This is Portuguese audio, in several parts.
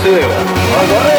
Agora é.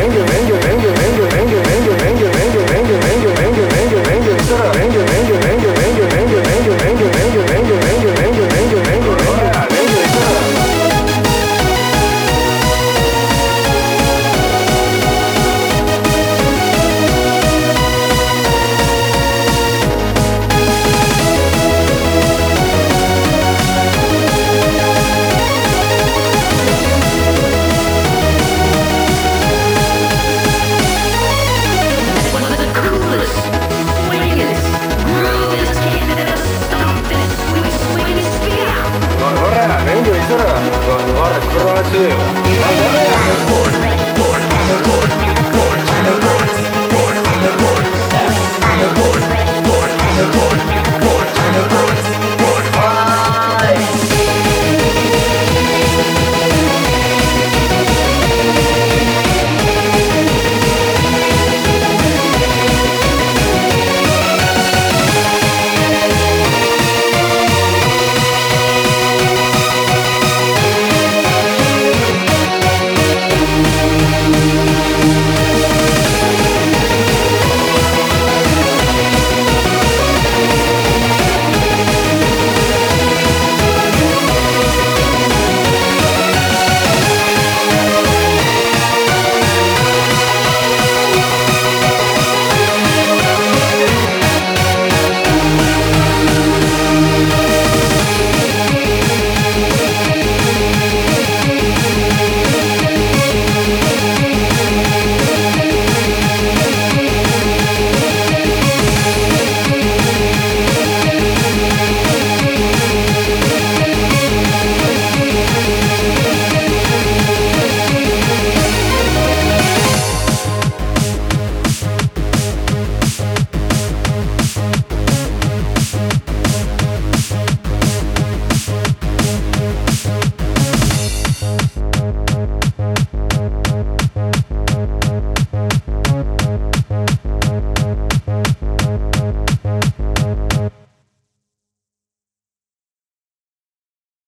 do.